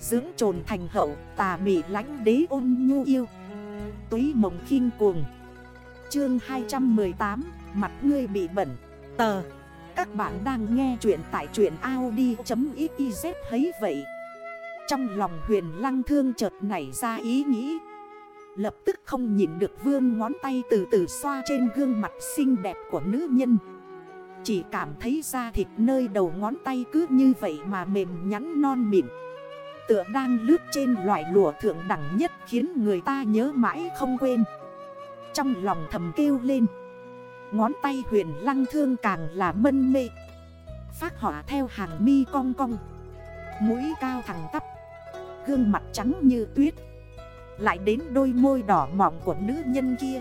Dưỡng trồn thành hậu, tà mị lánh đế ôn nhu yêu. Túy mộng khinh cuồng. Chương 218 Mặt ngươi bị bẩn. Tờ. Các bạn đang nghe chuyện tại truyện Audi.xyz thấy vậy. Trong lòng huyền lăng thương chợt nảy ra ý nghĩ. Lập tức không nhìn được vương ngón tay từ từ xoa trên gương mặt xinh đẹp của nữ nhân. Chỉ cảm thấy da thịt nơi đầu ngón tay cứ như vậy mà mềm nhắn non mịn. Tựa đang lướt trên loại lụa thượng đẳng nhất khiến người ta nhớ mãi không quên. Trong lòng thầm kêu lên, Ngón tay huyền lăng thương càng là mân mê. Phát họa theo hàng mi cong cong, Mũi cao thẳng tắp, Gương mặt trắng như tuyết. Lại đến đôi môi đỏ mọng của nữ nhân kia.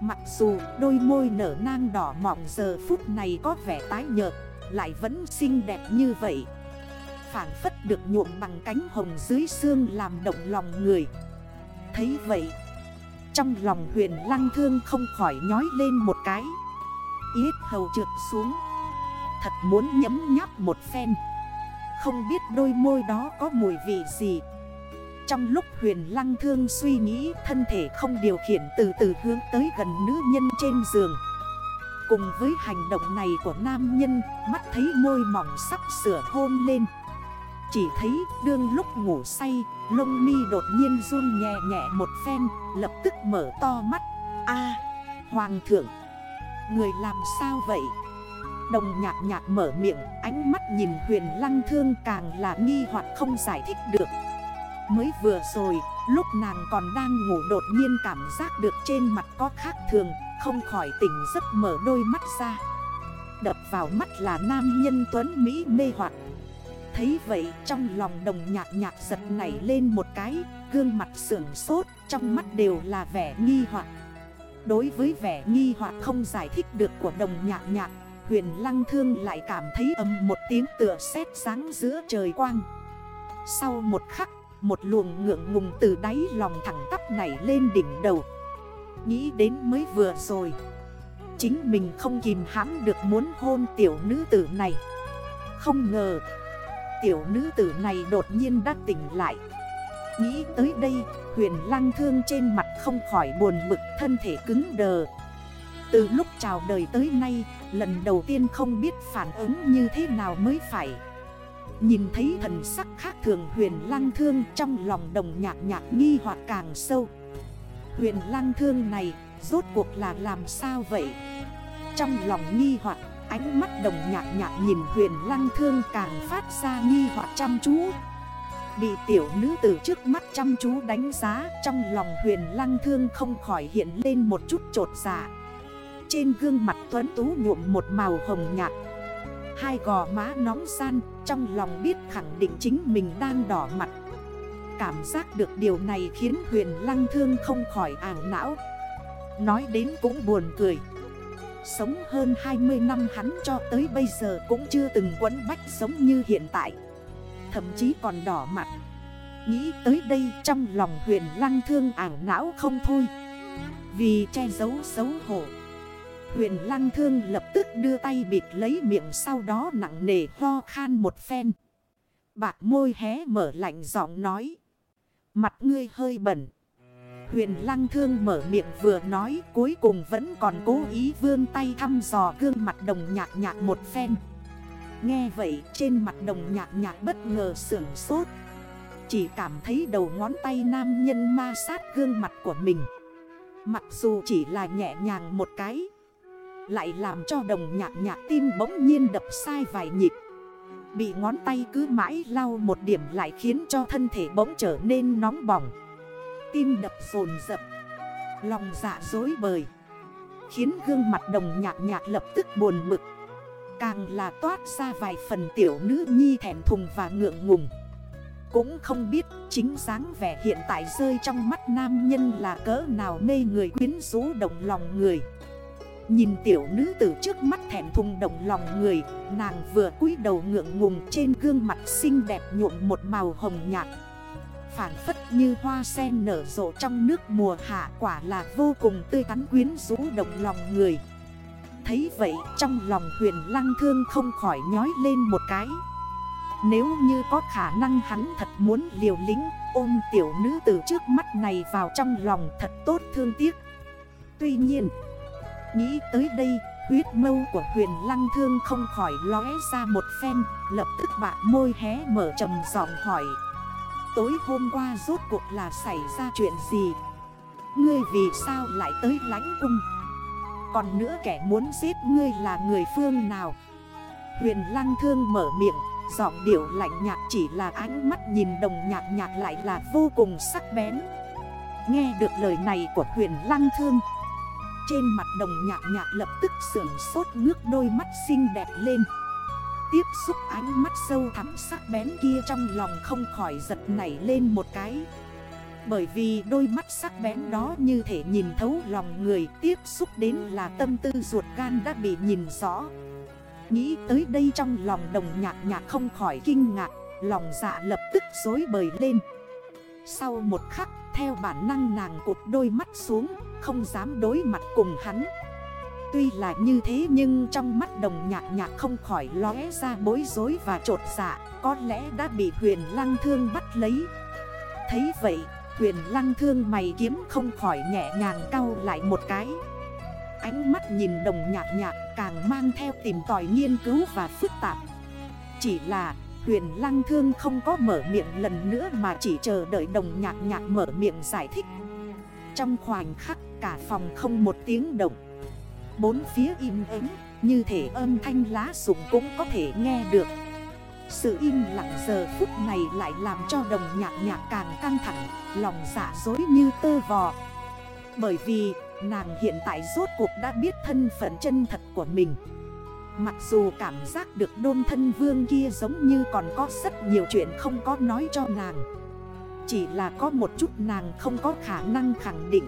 Mặc dù đôi môi nở nang đỏ mọng giờ phút này có vẻ tái nhợt, Lại vẫn xinh đẹp như vậy phản phất được nhuộm bằng cánh hồng dưới xương làm động lòng người. Thấy vậy, Trong lòng huyền lăng thương không khỏi nhói lên một cái. Yết hầu trượt xuống, Thật muốn nhấm nháp một phen. Không biết đôi môi đó có mùi vị gì. Trong lúc huyền lăng thương suy nghĩ, Thân thể không điều khiển từ từ hướng tới gần nữ nhân trên giường. Cùng với hành động này của nam nhân, Mắt thấy môi mỏng sắp sửa hôn lên chỉ thấy đương lúc ngủ say, Lông mi đột nhiên run nhẹ nhẹ một phen, Lập tức mở to mắt. A, Hoàng thượng, Người làm sao vậy? Đồng nhạc nhạc mở miệng, Ánh mắt nhìn huyền lăng thương càng là nghi hoặc không giải thích được. Mới vừa rồi, Lúc nàng còn đang ngủ đột nhiên cảm giác được trên mặt có khác thường, Không khỏi tỉnh giấc mở đôi mắt ra. Đập vào mắt là nam nhân tuấn Mỹ mê hoặc. Thấy vậy trong lòng đồng nhạc nhạc giật nảy lên một cái, Gương mặt sưởng sốt, trong mắt đều là vẻ nghi hoặc. Đối với vẻ nghi hoặc không giải thích được của đồng nhạc nhạc, Huyền lăng thương lại cảm thấy âm một tiếng tựa sét sáng giữa trời quang. Sau một khắc, Một luồng ngượng ngùng từ đáy lòng thẳng tắp nảy lên đỉnh đầu. Nghĩ đến mới vừa rồi, Chính mình không kìm hãm được muốn hôn tiểu nữ tử này. Không ngờ tiểu nữ tử này đột nhiên đã tỉnh lại. Nghĩ tới đây, huyền lăng thương trên mặt không khỏi buồn bực, thân thể cứng đờ. Từ lúc chào đời tới nay, lần đầu tiên không biết phản ứng như thế nào mới phải. Nhìn thấy thần sắc khác thường huyền lăng thương trong lòng đồng nhạc nhạc nghi hoặc càng sâu. Huyền lăng thương này rốt cuộc là làm sao vậy? Trong lòng nghi hoặc Ánh mắt đồng nhạc nhạc nhìn huyền lăng thương càng phát ra nghi hoặc chăm chú. Bị tiểu nữ tử trước mắt chăm chú đánh giá, Trong lòng huyền lăng thương không khỏi hiện lên một chút trột dạ. Trên gương mặt tuấn tú nhuộm một màu hồng nhạt. Hai gò má nóng san Trong lòng biết khẳng định chính mình đang đỏ mặt. Cảm giác được điều này khiến huyền lăng thương không khỏi ảng não. Nói đến cũng buồn cười. Sống hơn 20 năm hắn cho tới bây giờ cũng chưa từng quấn bách sống như hiện tại. Thậm chí còn đỏ mặt. Nghĩ tới đây trong lòng huyền lăng thương ảo não không thôi. Vì che giấu xấu hổ. Huyền lăng thương lập tức đưa tay bịt lấy miệng sau đó nặng nề ho khan một phen. Bạc môi hé mở lạnh giọng nói. Mặt ngươi hơi bẩn. Huyền lăng thương mở miệng vừa nói, Cuối cùng vẫn còn cố ý vươn tay thăm dò gương mặt đồng nhạc nhạc một phen. Nghe vậy, trên mặt đồng nhạc nhạc bất ngờ sưởng sốt. Chỉ cảm thấy đầu ngón tay nam nhân ma sát gương mặt của mình. Mặc dù chỉ là nhẹ nhàng một cái, Lại làm cho đồng nhạc nhạc tim bỗng nhiên đập sai vài nhịp. Bị ngón tay cứ mãi lau một điểm lại khiến cho thân thể bỗng trở nên nóng bỏng tim đập rồn rập. Lòng dạ dối bời. Khiến gương mặt đồng nhạc nhạc lập tức buồn mực Càng là toát ra vài phần tiểu nữ nhi thẻm thùng và ngượng ngùng. Cũng không biết chính dáng vẻ hiện tại rơi trong mắt nam nhân là cỡ nào mê người quyến rũ động lòng người. Nhìn tiểu nữ từ trước mắt thẻm thùng động lòng người, Nàng vừa cúi đầu ngượng ngùng trên gương mặt xinh đẹp nhuộm một màu hồng nhạt phản phất như hoa sen nở rộ trong nước mùa hạ quả là vô cùng tươi tắn quyến rũ động lòng người. Thấy vậy, trong lòng huyền lăng thương không khỏi nhói lên một cái. Nếu như có khả năng hắn thật muốn liều lính ôm tiểu nữ từ trước mắt này vào trong lòng thật tốt thương tiếc. Tuy nhiên, Nghĩ tới đây, Huyết mâu của huyền lăng thương không khỏi lóe ra một phen, Lập tức bạn môi hé mở trầm giọng hỏi. Tối hôm qua rốt cuộc là xảy ra chuyện gì? Ngươi vì sao lại tới lánh cung? Còn nữa kẻ muốn giết ngươi là người phương nào? Huyền lăng thương mở miệng, Giọng điệu lạnh nhạt chỉ là ánh mắt nhìn đồng nhạc nhạc lại là vô cùng sắc bén. Nghe được lời này của huyền lăng thương, Trên mặt đồng nhạc nhạc lập tức sưởng sốt, ngước đôi mắt xinh đẹp lên. Tiếp xúc ánh mắt sâu thắm sắc bén kia trong lòng không khỏi giật nảy lên một cái. Bởi vì đôi mắt sắc bén đó như thể nhìn thấu lòng người, Tiếp xúc đến là tâm tư ruột gan đã bị nhìn rõ. Nghĩ tới đây trong lòng đồng nhạc nhạc không khỏi kinh ngạc, Lòng dạ lập tức dối bời lên. Sau một khắc, theo bản năng nàng cụt đôi mắt xuống, Không dám đối mặt cùng hắn. Tuy là như thế nhưng trong mắt đồng nhạc nhạc không khỏi lóe ra bối rối và trột dạ. Có lẽ đã bị huyền lăng thương bắt lấy. Thấy vậy, huyền lăng thương mày kiếm không khỏi nhẹ nhàng cau lại một cái. Ánh mắt nhìn đồng nhạc nhạc càng mang theo tìm tòi nghiên cứu và phức tạp. Chỉ là, huyền lăng thương không có mở miệng lần nữa mà chỉ chờ đợi đồng nhạc nhạc mở miệng giải thích. Trong khoảnh khắc, cả phòng không một tiếng động. Bốn phía im ắng, như thể âm thanh lá sụng cũng có thể nghe được. Sự im lặng giờ phút này lại làm cho đồng nhạc nhạc càng căng thẳng, Lòng giả dối như tơ vò. Bởi vì, Nàng hiện tại rốt cuộc đã biết thân phận chân thật của mình. Mặc dù cảm giác được đôn thân vương kia giống như còn có rất nhiều chuyện không có nói cho nàng. Chỉ là có một chút nàng không có khả năng khẳng định.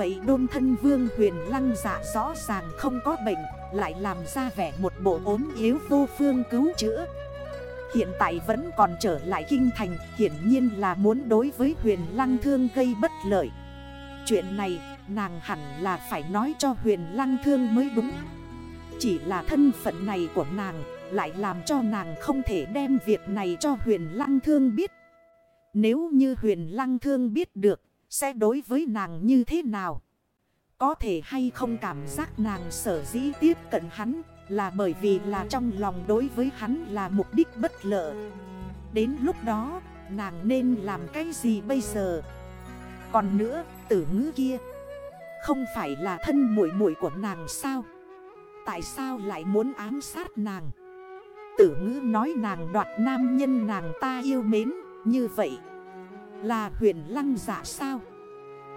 Vậy đôn thân vương huyền lăng dạ rõ ràng không có bệnh, Lại làm ra vẻ một bộ ốm yếu vô phương cứu chữa. Hiện tại vẫn còn trở lại kinh thành, Hiển nhiên là muốn đối với huyền lăng thương gây bất lợi. Chuyện này, Nàng hẳn là phải nói cho huyền lăng thương mới đúng. Chỉ là thân phận này của nàng, Lại làm cho nàng không thể đem việc này cho huyền lăng thương biết. Nếu như huyền lăng thương biết được sẽ đối với nàng như thế nào? Có thể hay không cảm giác nàng sở dĩ tiếp cận hắn Là bởi vì là trong lòng đối với hắn là mục đích bất lợi. Đến lúc đó, nàng nên làm cái gì bây giờ? Còn nữa, tử ngữ kia, không phải là thân muội muội của nàng sao? Tại sao lại muốn ám sát nàng? Tử ngữ nói nàng đoạt nam nhân nàng ta yêu mến, Như vậy là huyền lăng giả dạ sao?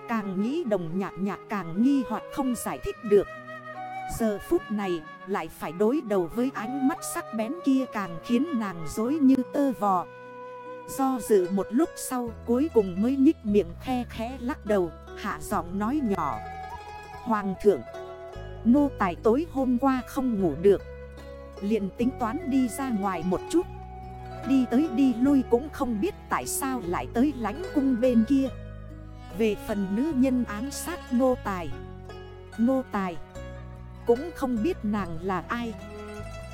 Càng nghĩ đồng nhạc nhạc càng nghi hoặc không giải thích được. Giờ phút này lại phải đối đầu với ánh mắt sắc bén kia càng khiến nàng dối như tơ vò. Do dự một lúc sau cuối cùng mới nhích miệng khe khẽ lắc đầu, Hạ giọng nói nhỏ. Hoàng thượng, Nô tài tối hôm qua không ngủ được. Liền tính toán đi ra ngoài một chút. Đi tới đi lui cũng không biết tại sao lại tới lánh cung bên kia. Về phần nữ nhân ám sát nô tài. Nô tài Cũng không biết nàng là ai.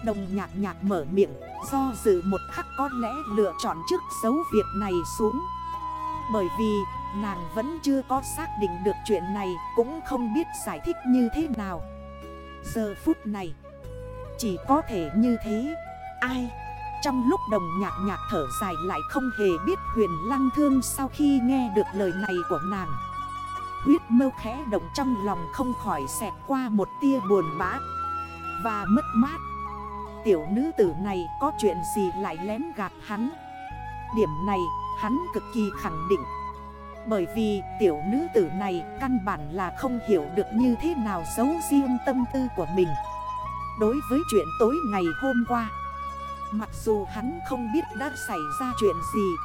Đồng nhạc nhạc mở miệng, Do dự một khắc có lẽ lựa chọn trước dấu việc này xuống. Bởi vì Nàng vẫn chưa có xác định được chuyện này, Cũng không biết giải thích như thế nào. Giờ phút này, Chỉ có thể như thế. Ai? Trong lúc đồng nhạc nhạc thở dài lại không hề biết huyền lăng thương Sau khi nghe được lời này của nàng. Huyết mâu khẽ động trong lòng không khỏi xẹt qua một tia buồn bã. Và mất mát. Tiểu nữ tử này có chuyện gì lại lén gạt hắn? Điểm này, hắn cực kỳ khẳng định. Bởi vì tiểu nữ tử này căn bản là không hiểu được như thế nào giấu riêng tâm tư của mình. Đối với chuyện tối ngày hôm qua Mặc dù hắn không biết đã xảy ra chuyện gì,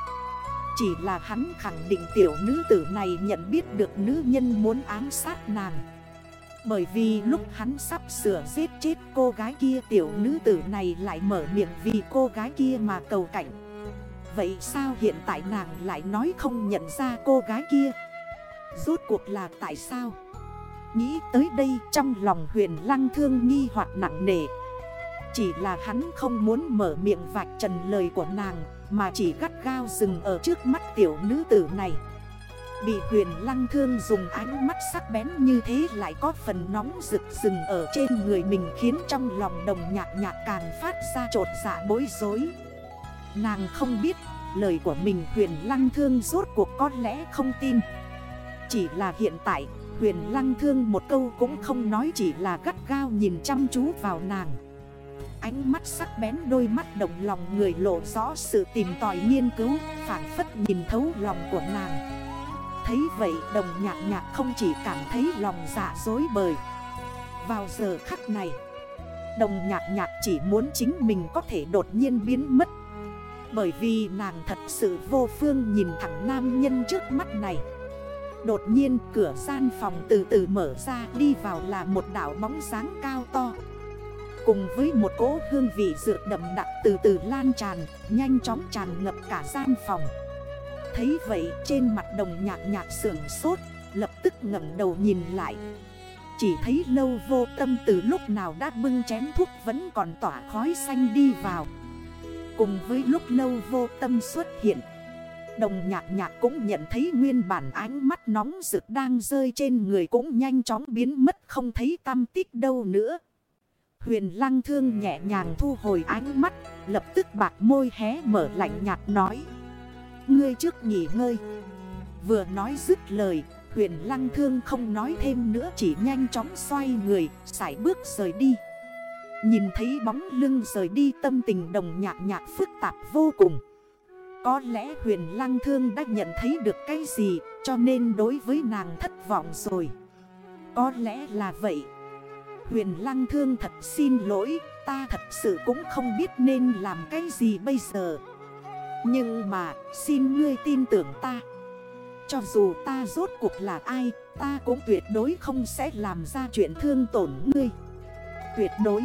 Chỉ là hắn khẳng định tiểu nữ tử này nhận biết được nữ nhân muốn ám sát nàng. Bởi vì lúc hắn sắp sửa giết chết cô gái kia, tiểu nữ tử này lại mở miệng vì cô gái kia mà cầu cảnh. Vậy sao hiện tại nàng lại nói không nhận ra cô gái kia? Rốt cuộc là tại sao? Nghĩ tới đây, trong lòng huyền lăng thương nghi hoặc nặng nề. Chỉ là hắn không muốn mở miệng vạch trần lời của nàng, Mà chỉ gắt gao dừng ở trước mắt tiểu nữ tử này. Bị huyền lăng thương dùng ánh mắt sắc bén như thế lại có phần nóng rực rừng ở trên người mình Khiến trong lòng đồng nhạc nhạc càng phát ra trột dạ bối rối. Nàng không biết lời của mình huyền lăng thương rốt cuộc có lẽ không tin. Chỉ là hiện tại, huyền lăng thương một câu cũng không nói chỉ là gắt gao nhìn chăm chú vào nàng. Ánh mắt sắc bén, đôi mắt đồng lòng người lộ rõ sự tìm tòi nghiên cứu Phản phất nhìn thấu lòng của nàng. Thấy vậy, đồng nhạc nhạc không chỉ cảm thấy lòng dạ dối bời. Vào giờ khắc này, Đồng nhạc nhạc chỉ muốn chính mình có thể đột nhiên biến mất. Bởi vì nàng thật sự vô phương nhìn thẳng nam nhân trước mắt này. Đột nhiên, cửa gian phòng từ từ mở ra, đi vào là một đảo bóng sáng cao to. Cùng với một cỗ hương vị dược đậm đặc từ từ lan tràn, Nhanh chóng tràn ngập cả gian phòng. Thấy vậy, trên mặt đồng nhạc nhạc sưởng sốt, Lập tức ngẩng đầu nhìn lại. Chỉ thấy lâu vô tâm từ lúc nào đã bưng chén thuốc vẫn còn tỏa khói xanh đi vào. Cùng với lúc lâu vô tâm xuất hiện, Đồng nhạc nhạc cũng nhận thấy nguyên bản ánh mắt nóng rực đang rơi trên người cũng nhanh chóng biến mất, không thấy tâm tích đâu nữa. Huyền lăng thương nhẹ nhàng thu hồi ánh mắt, lập tức bạc môi hé mở lạnh nhạt nói. Ngươi trước nghỉ ngơi. Vừa nói dứt lời, huyền lăng thương không nói thêm nữa chỉ nhanh chóng xoay người, sải bước rời đi. Nhìn thấy bóng lưng rời đi tâm tình đồng nhạc nhạc phức tạp vô cùng. Có lẽ huyền lăng thương đã nhận thấy được cái gì cho nên đối với nàng thất vọng rồi. Có lẽ là vậy. Huyền lăng thương thật xin lỗi, ta thật sự cũng không biết nên làm cái gì bây giờ. Nhưng mà xin ngươi tin tưởng ta. Cho dù ta rốt cuộc là ai, ta cũng tuyệt đối không sẽ làm ra chuyện thương tổn ngươi. Tuyệt đối.